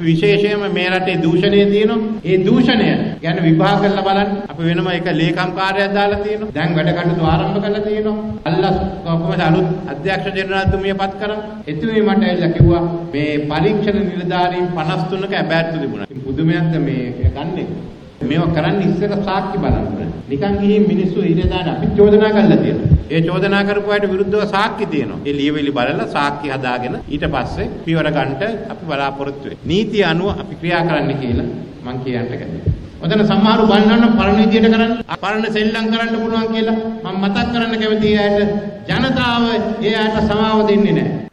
විශේෂයෙන්ම මේ රටේ දූෂණය තියෙනවා. ඒ දූෂණය ගැන විභාග කරලා බලන්න. අපි වෙනම එක ලේකම් කාර්යයක් දාලා තියෙනවා. දැන් වැඩ කටයුතු ආරම්භ කරලා තියෙනවා. අල්ලස් කොහොමද අලුත් අධ්‍යක්ෂ ජනරාල්තුමිය පත් කරා. එතුමිය මට ඇවිල්ලා කිව්වා මේ පරීක්ෂණ නිලධාරීන් 53ක ඇබෑට්ටු තිබුණා. පුදුමයක්ද මේ ගන්නෙ. මේවා කරන්න ඉස්සර සාක්ෂි බලන්න. නිකන් ගිහින් මිනිස්සු ඊට දාන අපි චෝදනා කරලා තියෙනවා. ඒ චෝදනා කරපු අයට විරුද්ධව සාක්ෂි තියෙනවා. ඒ ලියවිලි බලලා සාක්ෂි හදාගෙන ඊට පස්සේ පියවර ගන්නට අපි බලාපොරොත්තු වෙනවා. නීතිය අනුව අපි ක්‍රියා කරන්න කියලා මම කියන්න කැමතියි. ඔතන සමහරු බලන්න පරණ විදියට කරන්න පරණ සෙල්ලම් කරන්න පුළුවන් කියලා මම මතක් කරන්න කැමතියි අයට ජනතාව ඒ අයට සමාව දෙන්නේ නැහැ.